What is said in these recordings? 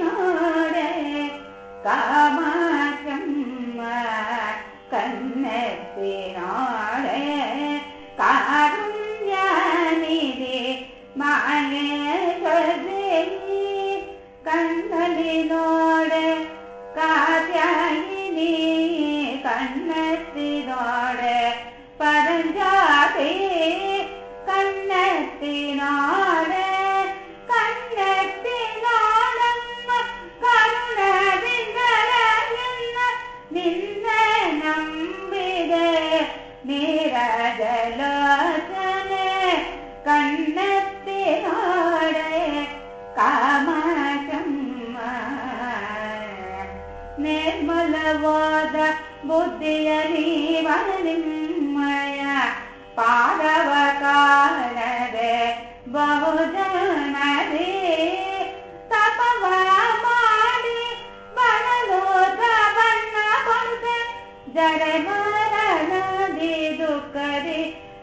ना कामाम् कन्नड कारु मेदे कन्ननिोड कानि कन्नतिनाोड परजा कन्नतिनाड ನೀರಜಲೋಚನೆ ಕಣ್ಣೆತ್ತಿನೋಡೆ ಕಾಮಾಕ್ಷಮ್ಮ ನಿರ್ಮಲವಾದ ಬುದ್ಧಿಯ ನೀವ ನಿಮ್ಮಯ ಪಾದವ ಕಾಣದೆ ಬಹುಜನರೇ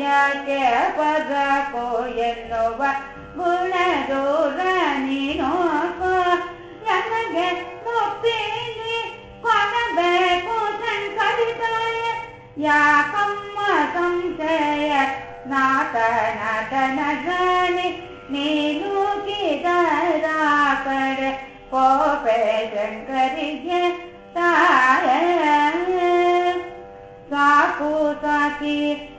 ನಿನಗ್ಯಾಕೆ ಪದಕೋ ಎನ್ನುವ ಗುಣದೂರ ನೀನೋಕೋ ನನಗೆ ಮುಕ್ತಿನಿ ಕೊಡಬೇಕು ಶಂಕರಿತಾಯ ಯಾಕಮ್ಮ ಸಂಶಯ ನಾಟ ನಟನ ಜಾಣಿ ನೀನು ಕಿದರ ಕಡೆ ಕೋಪೆ ಶಂಕರಿಗೆ ತಾಯ ಸಾಕು ಸಾಕಿ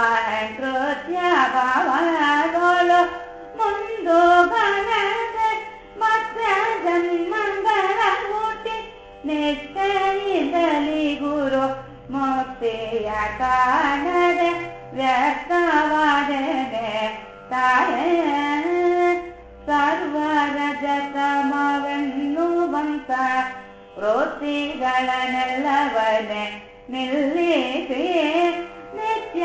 ಅಹಂಕೃತ್ಯ ಭಾವದೋಳು ಮುಂದು ಗಣದ ಮತ್ತೆ ಜನ್ಮಂಗಳ ಹುಟ್ಟಿ ನಿಷ್ಠೆಯಿಂದಲಿ ಗುರು ಮುಕ್ತಿಯ ಕಾಣದೆ ವ್ಯರ್ಥವಾದನೆ ತಾಯ ಸರ್ವರಜತಮವೆನ್ನುವಂತ ವೃತ್ತಿಗಳನ್ನೆಲ್ಲವನ್ನೇ ನಿಲ್ಲಿಸಿ ನಿತ್ಯ ನಿತ್ಯ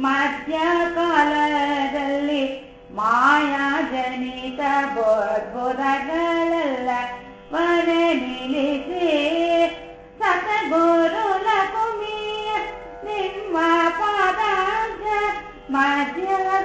ಮಧ್ಯ ಕಾಲದಲ್ಲಿ ಮಾಯಾಜನಿತ ಬೋದ್ಭುತಗಳೆಲ್ಲ ವನ ನಿಲ್ಲಿಸಿ ಸತಗುರು ಲಕುಮಿಯ ನಿಮ್ಮ ಪಾದಾಂಶ ಮಧ್ಯದೊಳಿರಿಸುವ